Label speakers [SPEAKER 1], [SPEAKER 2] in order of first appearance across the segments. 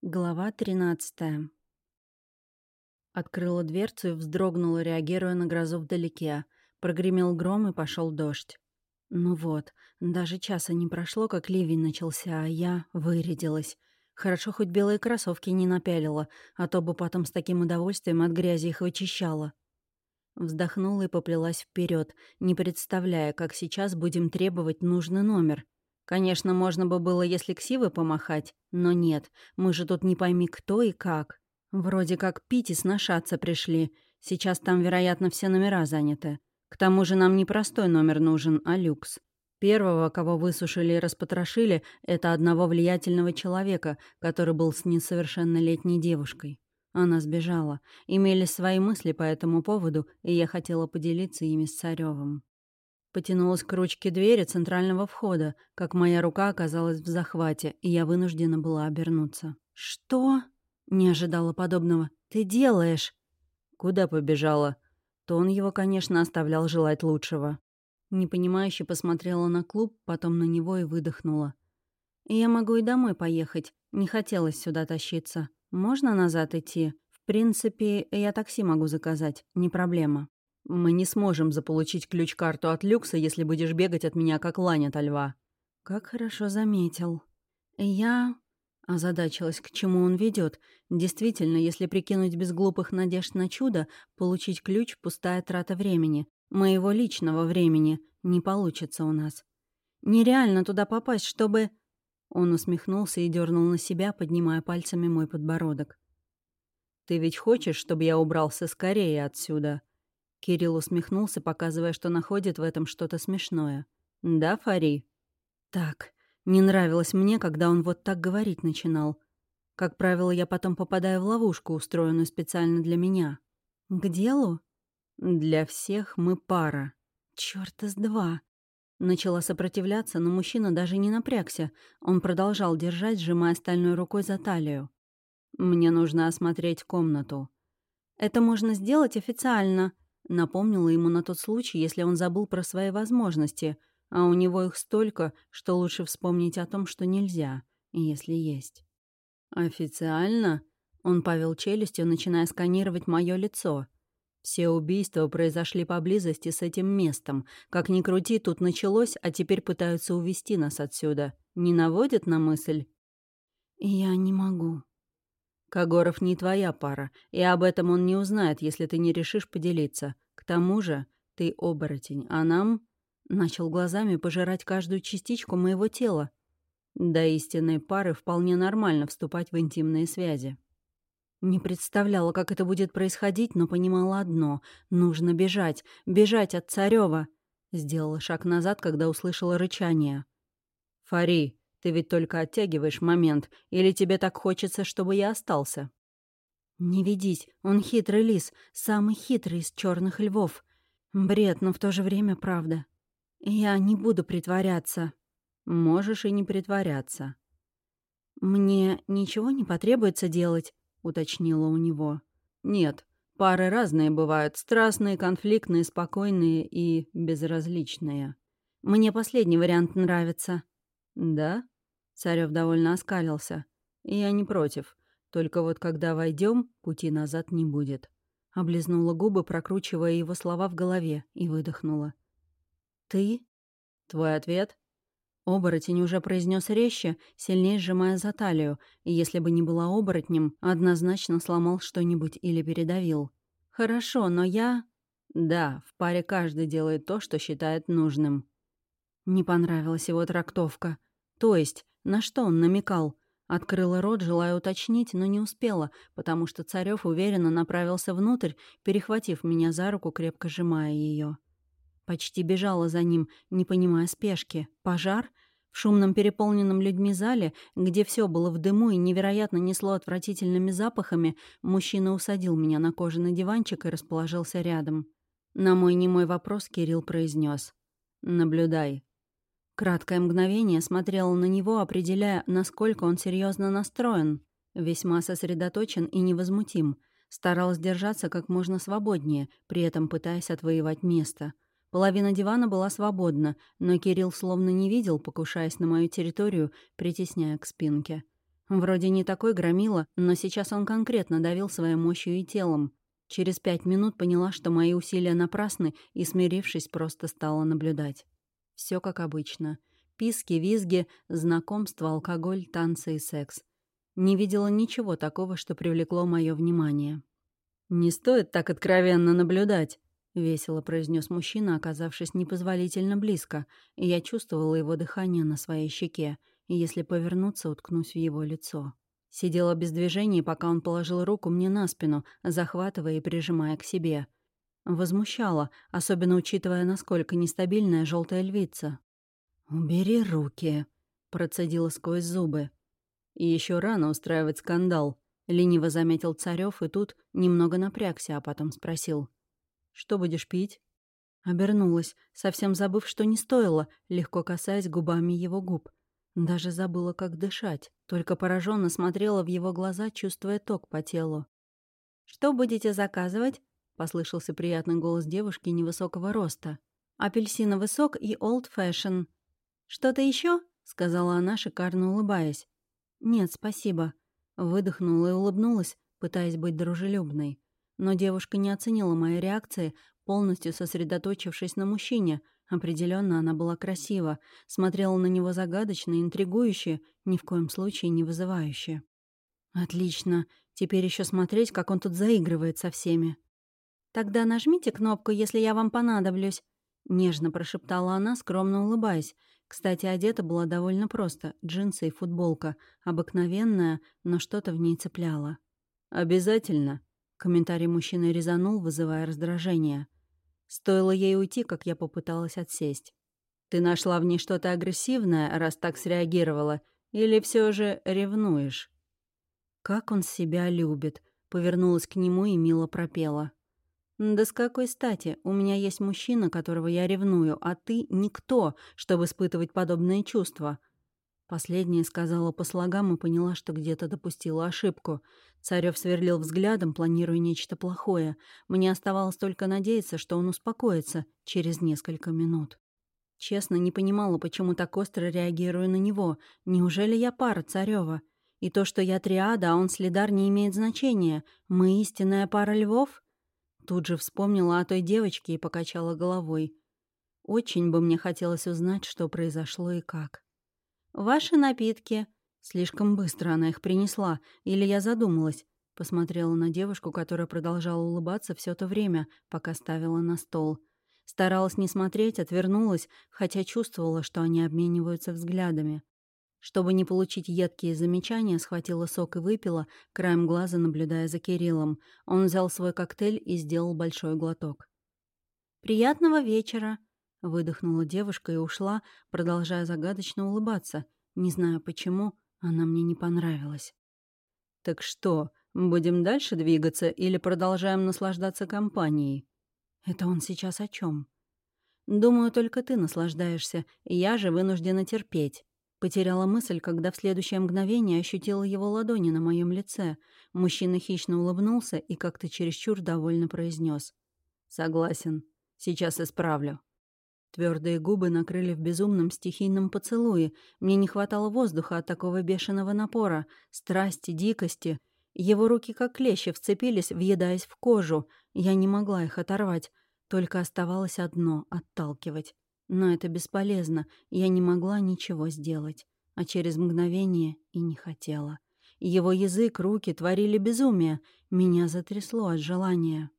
[SPEAKER 1] Глава 13 Открыла дверцу и вздрогнула, реагируя на грозу вдалеке. Прогремел гром и пошел дождь. Ну вот, даже часа не прошло, как ливень начался, а я вырядилась. Хорошо, хоть белые кроссовки не напялила, а то бы потом с таким удовольствием от грязи их вычищала. Вздохнула и поплелась вперед, не представляя, как сейчас будем требовать нужный номер — Конечно, можно бы было, если ксивы помахать, но нет, мы же тут не пойми кто и как. Вроде как пить и сношаться пришли. Сейчас там, вероятно, все номера заняты. К тому же нам не простой номер нужен, а люкс. Первого, кого высушили и распотрошили, это одного влиятельного человека, который был с несовершеннолетней девушкой. Она сбежала. Имели свои мысли по этому поводу, и я хотела поделиться ими с Царёвым. Потянулась к ручке двери центрального входа, как моя рука оказалась в захвате, и я вынуждена была обернуться. «Что?» — не ожидала подобного. «Ты делаешь?» «Куда побежала?» Тон его, конечно, оставлял желать лучшего. Непонимающе посмотрела на клуб, потом на него и выдохнула. «Я могу и домой поехать. Не хотелось сюда тащиться. Можно назад идти? В принципе, я такси могу заказать. Не проблема». Мы не сможем заполучить ключ-карту от люкса, если будешь бегать от меня, как лань от льва». «Как хорошо заметил. Я...» Озадачилась, к чему он ведет. Действительно, если прикинуть без глупых надежд на чудо, получить ключ — пустая трата времени. Моего личного времени. Не получится у нас. Нереально туда попасть, чтобы... Он усмехнулся и дернул на себя, поднимая пальцами мой подбородок. «Ты ведь хочешь, чтобы я убрался скорее отсюда?» Кирилл усмехнулся, показывая, что находит в этом что-то смешное. «Да, Фари?» «Так, не нравилось мне, когда он вот так говорить начинал. Как правило, я потом попадаю в ловушку, устроенную специально для меня. К делу?» «Для всех мы пара». «Чёрт из два!» Начала сопротивляться, но мужчина даже не напрягся. Он продолжал держать, сжимая стальной рукой за талию. «Мне нужно осмотреть комнату». «Это можно сделать официально», Напомнила ему на тот случай, если он забыл про свои возможности, а у него их столько, что лучше вспомнить о том, что нельзя, если есть. «Официально?» Он повел челюстью, начиная сканировать мое лицо. Все убийства произошли поблизости с этим местом. Как ни крути, тут началось, а теперь пытаются увести нас отсюда. Не наводит на мысль? «Я не могу», Кагоров не твоя пара, и об этом он не узнает, если ты не решишь поделиться. К тому же ты оборотень, а нам...» Начал глазами пожирать каждую частичку моего тела. До истинной пары вполне нормально вступать в интимные связи. Не представляла, как это будет происходить, но понимала одно — нужно бежать, бежать от Царёва. Сделала шаг назад, когда услышала рычание. «Фари, ты ведь только оттягиваешь момент, или тебе так хочется, чтобы я остался?» «Не ведись, он хитрый лис, самый хитрый из черных львов. Бред, но в то же время правда. Я не буду притворяться». «Можешь и не притворяться». «Мне ничего не потребуется делать», — уточнила у него. «Нет, пары разные бывают, страстные, конфликтные, спокойные и безразличные. Мне последний вариант нравится». «Да?» Царев довольно оскалился. «Я не против. Только вот когда войдем, пути назад не будет». Облизнула губы, прокручивая его слова в голове, и выдохнула. «Ты?» «Твой ответ?» Оборотень уже произнес резче, сильнее сжимая за талию, и если бы не была оборотнем, однозначно сломал что-нибудь или передавил. «Хорошо, но я...» «Да, в паре каждый делает то, что считает нужным». Не понравилась его трактовка. То есть, на что он намекал? Открыла рот, желая уточнить, но не успела, потому что Царёв уверенно направился внутрь, перехватив меня за руку, крепко сжимая ее. Почти бежала за ним, не понимая спешки. Пожар? В шумном переполненном людьми зале, где все было в дыму и невероятно несло отвратительными запахами, мужчина усадил меня на кожаный диванчик и расположился рядом. На мой немой вопрос Кирилл произнес: «Наблюдай, Краткое мгновение смотрела на него, определяя, насколько он серьезно настроен. Весьма сосредоточен и невозмутим. Старалась держаться как можно свободнее, при этом пытаясь отвоевать место. Половина дивана была свободна, но Кирилл словно не видел, покушаясь на мою территорию, притесняя к спинке. Вроде не такой громила, но сейчас он конкретно давил своей мощью и телом. Через пять минут поняла, что мои усилия напрасны, и, смирившись, просто стала наблюдать. Все как обычно. Писки, визги, знакомство, алкоголь, танцы и секс. Не видела ничего такого, что привлекло мое внимание. «Не стоит так откровенно наблюдать», — весело произнес мужчина, оказавшись непозволительно близко, и я чувствовала его дыхание на своей щеке, и если повернуться, уткнусь в его лицо. Сидела без движения, пока он положил руку мне на спину, захватывая и прижимая к себе. Возмущало, особенно учитывая, насколько нестабильная желтая львица. «Убери руки», — процедила сквозь зубы. И еще рано устраивать скандал. Лениво заметил Царев и тут немного напрягся, а потом спросил. «Что будешь пить?» Обернулась, совсем забыв, что не стоило, легко касаясь губами его губ. Даже забыла, как дышать, только пораженно смотрела в его глаза, чувствуя ток по телу. «Что будете заказывать?» — послышался приятный голос девушки невысокого роста. «Апельсиновый сок и old fashion». «Что-то еще? сказала она, шикарно улыбаясь. «Нет, спасибо», Выдохнула и улыбнулась, пытаясь быть дружелюбной. Но девушка не оценила моей реакции, полностью сосредоточившись на мужчине. Определенно она была красива, смотрела на него загадочно интригующе, ни в коем случае не вызывающе. «Отлично. Теперь еще смотреть, как он тут заигрывает со всеми». «Тогда нажмите кнопку, если я вам понадоблюсь», — нежно прошептала она, скромно улыбаясь, кстати, одета была довольно просто. Джинсы и футболка. Обыкновенная, но что-то в ней цепляло. «Обязательно», — комментарий мужчины резанул, вызывая раздражение. Стоило ей уйти, как я попыталась отсесть. «Ты нашла в ней что-то агрессивное, раз так среагировала, или все же ревнуешь?» «Как он себя любит», — повернулась к нему и мило пропела. «Да с какой стати? У меня есть мужчина, которого я ревную, а ты — никто, чтобы испытывать подобные чувства». Последняя сказала по слогам и поняла, что где-то допустила ошибку. Царев сверлил взглядом, планируя нечто плохое. Мне оставалось только надеяться, что он успокоится через несколько минут. Честно, не понимала, почему так остро реагирую на него. Неужели я пара Царева? И то, что я триада, а он следар, не имеет значения. Мы истинная пара львов? Тут же вспомнила о той девочке и покачала головой. Очень бы мне хотелось узнать, что произошло и как. «Ваши напитки». Слишком быстро она их принесла, или я задумалась. Посмотрела на девушку, которая продолжала улыбаться все то время, пока ставила на стол. Старалась не смотреть, отвернулась, хотя чувствовала, что они обмениваются взглядами. Чтобы не получить едкие замечания, схватила сок и выпила, краем глаза наблюдая за Кириллом. Он взял свой коктейль и сделал большой глоток. «Приятного вечера!» — выдохнула девушка и ушла, продолжая загадочно улыбаться. Не знаю почему, она мне не понравилась. «Так что, будем дальше двигаться или продолжаем наслаждаться компанией?» «Это он сейчас о чем? «Думаю, только ты наслаждаешься, я же вынуждена терпеть». Потеряла мысль, когда в следующее мгновение ощутила его ладони на моем лице. Мужчина хищно улыбнулся и как-то чересчур довольно произнес: «Согласен. Сейчас исправлю». Твердые губы накрыли в безумном стихийном поцелуе. Мне не хватало воздуха от такого бешеного напора, страсти, дикости. Его руки как клещи вцепились, въедаясь в кожу. Я не могла их оторвать. Только оставалось одно — отталкивать. Но это бесполезно, я не могла ничего сделать. А через мгновение и не хотела. Его язык, руки творили безумие. Меня затрясло от желания.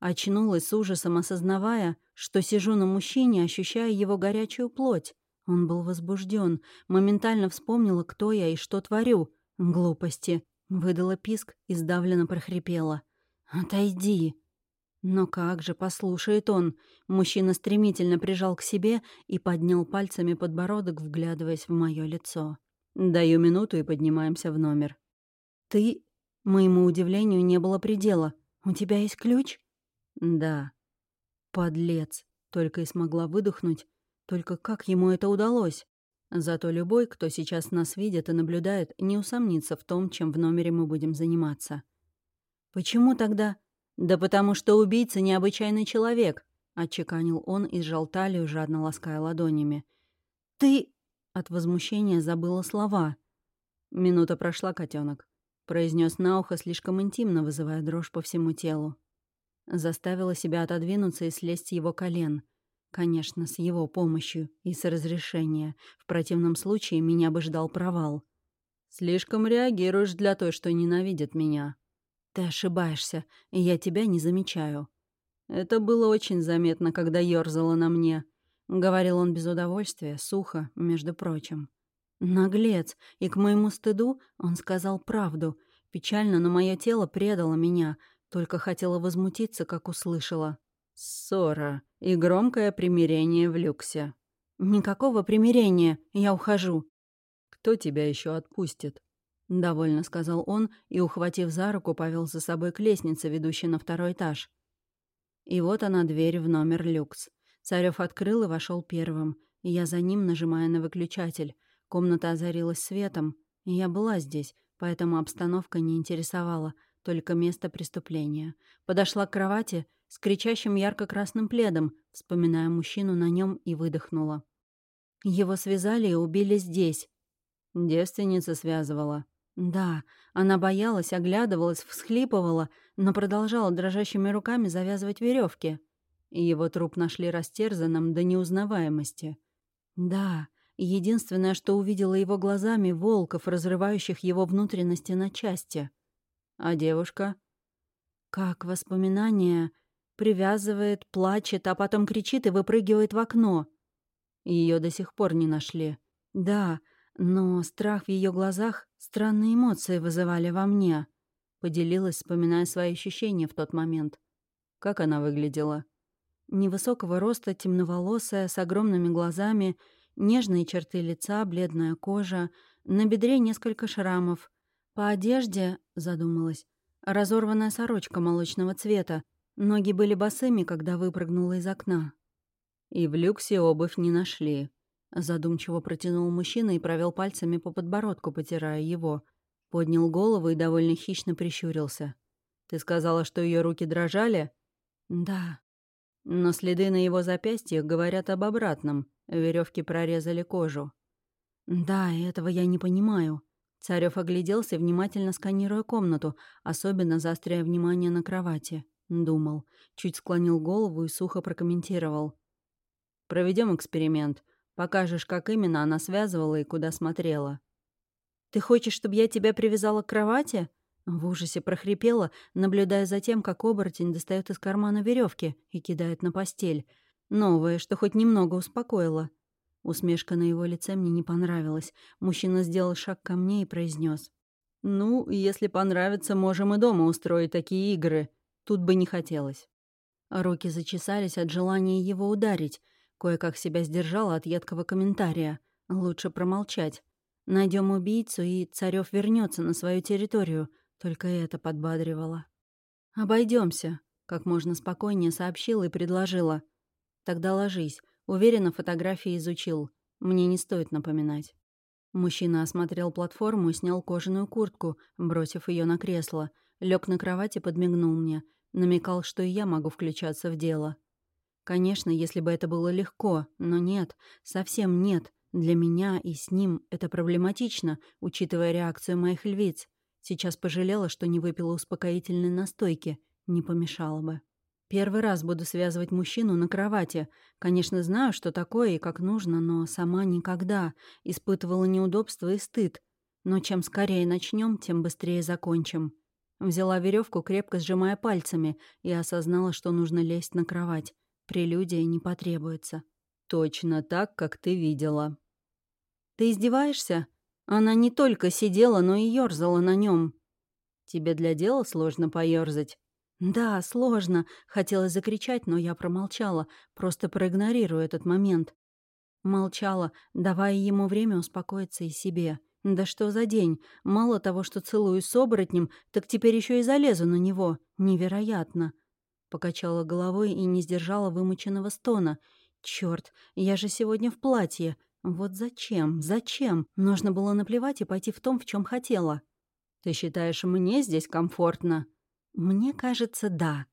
[SPEAKER 1] Очнулась с ужасом, осознавая, что сижу на мужчине, ощущая его горячую плоть. Он был возбужден, моментально вспомнила, кто я и что творю. Глупости. Выдала писк и сдавленно прохрипела. «Отойди!» Но как же послушает он? Мужчина стремительно прижал к себе и поднял пальцами подбородок, вглядываясь в мое лицо. «Даю минуту и поднимаемся в номер». «Ты...» Моему удивлению не было предела. «У тебя есть ключ?» «Да». «Подлец!» Только и смогла выдохнуть. Только как ему это удалось? Зато любой, кто сейчас нас видит и наблюдает, не усомнится в том, чем в номере мы будем заниматься. «Почему тогда...» «Да потому что убийца необычайный человек», — отчеканил он и сжал талию, жадно лаская ладонями. «Ты...» — от возмущения забыла слова. «Минута прошла, котенок, произнес на ухо слишком интимно, вызывая дрожь по всему телу. Заставила себя отодвинуться и слезть с его колен. Конечно, с его помощью и с разрешения. В противном случае меня бы ждал провал. «Слишком реагируешь для той, что ненавидит меня». «Ты ошибаешься, и я тебя не замечаю». «Это было очень заметно, когда ёрзала на мне», — говорил он без удовольствия, сухо, между прочим. Наглец, и к моему стыду он сказал правду. Печально, но мое тело предало меня, только хотела возмутиться, как услышала. «Ссора и громкое примирение в люксе». «Никакого примирения, я ухожу». «Кто тебя еще отпустит?» — довольно сказал он и, ухватив за руку, повел за собой к лестнице, ведущей на второй этаж. И вот она, дверь в номер люкс. Царев открыл и вошел первым, я за ним, нажимая на выключатель. Комната озарилась светом, я была здесь, поэтому обстановка не интересовала, только место преступления. Подошла к кровати с кричащим ярко-красным пледом, вспоминая мужчину на нем и выдохнула. Его связали и убили здесь. Девственница связывала. Да, она боялась, оглядывалась, всхлипывала, но продолжала дрожащими руками завязывать веревки. Его труп нашли растерзанным до неузнаваемости. Да, Единственное, что увидела его глазами, волков, разрывающих его внутренности на части. А девушка? Как воспоминание привязывает, плачет, а потом кричит и выпрыгивает в окно. Ее до сих пор не нашли. Да, но страх в ее глазах странные эмоции вызывали во мне. Поделилась, вспоминая свои ощущения в тот момент. Как она выглядела? Невысокого роста, темноволосая, с огромными глазами — Нежные черты лица, бледная кожа, на бедре несколько шрамов. По одежде, задумалась, разорванная сорочка молочного цвета. Ноги были босыми, когда выпрыгнула из окна. И в люксе обувь не нашли. Задумчиво протянул мужчина и провел пальцами по подбородку, потирая его. Поднял голову и довольно хищно прищурился. «Ты сказала, что ее руки дрожали?» «Да». Но следы на его запястьях говорят об обратном. Веревки прорезали кожу. «Да, этого я не понимаю». Царев огляделся, внимательно сканируя комнату, особенно заостряя внимание на кровати. Думал. Чуть склонил голову и сухо прокомментировал. Проведем эксперимент. Покажешь, как именно она связывала и куда смотрела». «Ты хочешь, чтобы я тебя привязала к кровати?» В ужасе прохрипела, наблюдая за тем, как оборотень достает из кармана веревки и кидает на постель. Новое, что хоть немного успокоило. Усмешка на его лице мне не понравилась. Мужчина сделал шаг ко мне и произнес: «Ну, если понравится, можем и дома устроить такие игры. Тут бы не хотелось». Руки зачесались от желания его ударить. Кое-как себя сдержала от едкого комментария. Лучше промолчать. Найдем убийцу, и Царев вернется на свою территорию — только это подбадривало. Обойдемся, как можно спокойнее сообщила и предложила. «Тогда ложись. Уверенно, фотографии изучил. Мне не стоит напоминать». Мужчина осмотрел платформу и снял кожаную куртку, бросив ее на кресло. Лег на кровати и подмигнул мне. Намекал, что и я могу включаться в дело. Конечно, если бы это было легко, но нет, совсем нет. Для меня и с ним это проблематично, учитывая реакцию моих львиц. Сейчас пожалела, что не выпила успокоительной настойки. Не помешало бы. Первый раз буду связывать мужчину на кровати. Конечно, знаю, что такое и как нужно, но сама никогда. Испытывала неудобство и стыд. Но чем скорее начнем, тем быстрее закончим. Взяла веревку, крепко сжимая пальцами, и осознала, что нужно лезть на кровать. Прелюдия не потребуется. «Точно так, как ты видела». «Ты издеваешься?» Она не только сидела, но и ёрзала на нем. «Тебе для дела сложно поёрзать?» «Да, сложно», — хотелось закричать, но я промолчала, просто проигнорирую этот момент. Молчала, давая ему время успокоиться и себе. Да что за день? Мало того, что целую с оборотнем, так теперь еще и залезу на него. Невероятно. Покачала головой и не сдержала вымученного стона. Черт, я же сегодня в платье. Вот зачем? Зачем? Нужно было наплевать и пойти в том, в чем хотела. Ты считаешь, мне здесь комфортно? Мне кажется, да.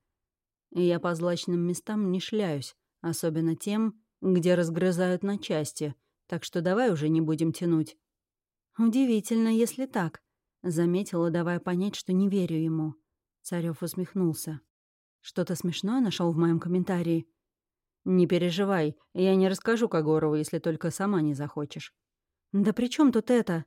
[SPEAKER 1] Я по злачным местам не шляюсь, особенно тем, где разгрызают на части, так что давай уже не будем тянуть. «Удивительно, если так», — заметила, давая понять, что не верю ему. Царёв усмехнулся. «Что-то смешное нашел в моем комментарии?» «Не переживай, я не расскажу Когорову, если только сама не захочешь». «Да при чем тут это?»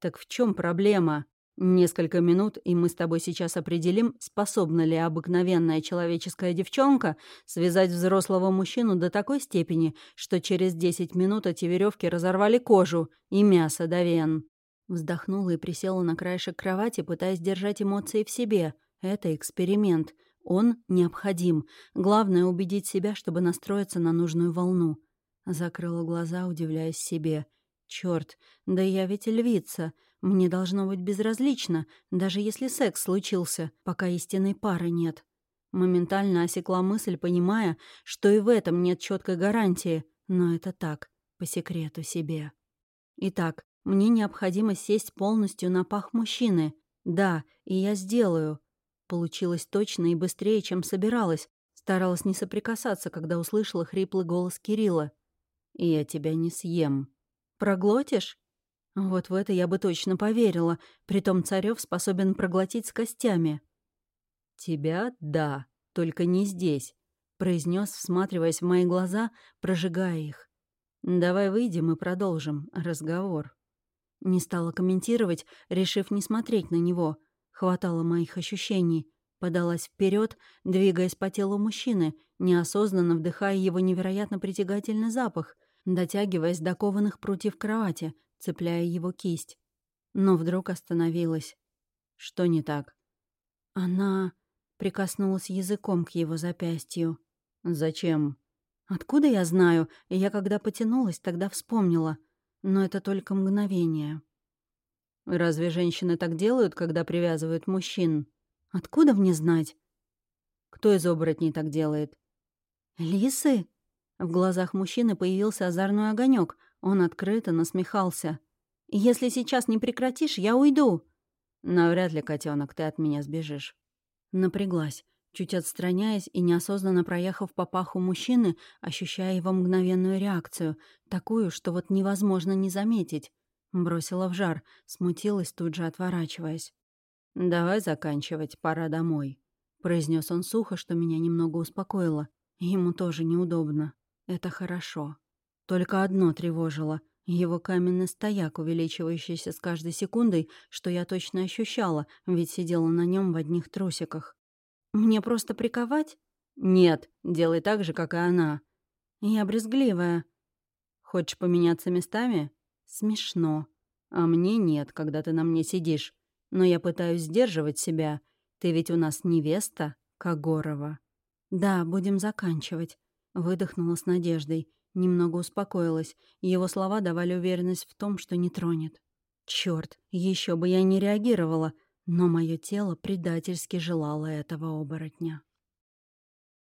[SPEAKER 1] «Так в чем проблема? Несколько минут, и мы с тобой сейчас определим, способна ли обыкновенная человеческая девчонка связать взрослого мужчину до такой степени, что через десять минут эти веревки разорвали кожу и мясо до вен». Вздохнула и присела на краешек кровати, пытаясь держать эмоции в себе. Это эксперимент. Он необходим. Главное — убедить себя, чтобы настроиться на нужную волну. Закрыла глаза, удивляясь себе. Черт, да я ведь львица. Мне должно быть безразлично, даже если секс случился, пока истинной пары нет. Моментально осекла мысль, понимая, что и в этом нет четкой гарантии, но это так, по секрету себе. Итак, мне необходимо сесть полностью на пах мужчины. Да, и я сделаю. Получилось точно и быстрее, чем собиралась. Старалась не соприкасаться, когда услышала хриплый голос Кирилла. «Я тебя не съем». «Проглотишь?» Вот в это я бы точно поверила. Притом Царёв способен проглотить с костями. «Тебя — да, только не здесь», — произнес, всматриваясь в мои глаза, прожигая их. «Давай выйдем и продолжим разговор». Не стала комментировать, решив не смотреть на него — Хватало моих ощущений. Подалась вперед, двигаясь по телу мужчины, неосознанно вдыхая его невероятно притягательный запах, дотягиваясь до кованых прутьев кровати, цепляя его кисть. Но вдруг остановилась. Что не так? Она прикоснулась языком к его запястью. «Зачем?» «Откуда я знаю? Я когда потянулась, тогда вспомнила. Но это только мгновение». Разве женщины так делают, когда привязывают мужчин? Откуда мне знать? Кто из оборотней так делает? Лисы? В глазах мужчины появился озорной огонек. Он открыто насмехался. «Если сейчас не прекратишь, я уйду». «Навряд ли, котенок, ты от меня сбежишь». Напряглась, чуть отстраняясь и неосознанно проехав по паху мужчины, ощущая его мгновенную реакцию, такую, что вот невозможно не заметить. Бросила в жар, смутилась, тут же отворачиваясь. «Давай заканчивать, пора домой», — произнес он сухо, что меня немного успокоило. Ему тоже неудобно. Это хорошо. Только одно тревожило — его каменный стояк, увеличивающийся с каждой секундой, что я точно ощущала, ведь сидела на нем в одних трусиках. «Мне просто приковать?» «Нет, делай так же, как и она». «Я брезгливая». «Хочешь поменяться местами?» Смешно. А мне нет, когда ты на мне сидишь. Но я пытаюсь сдерживать себя. Ты ведь у нас невеста, Когорова. Да, будем заканчивать. Выдохнула с надеждой. Немного успокоилась. Его слова давали уверенность в том, что не тронет. Черт, еще бы я не реагировала, но мое тело предательски желало этого оборотня.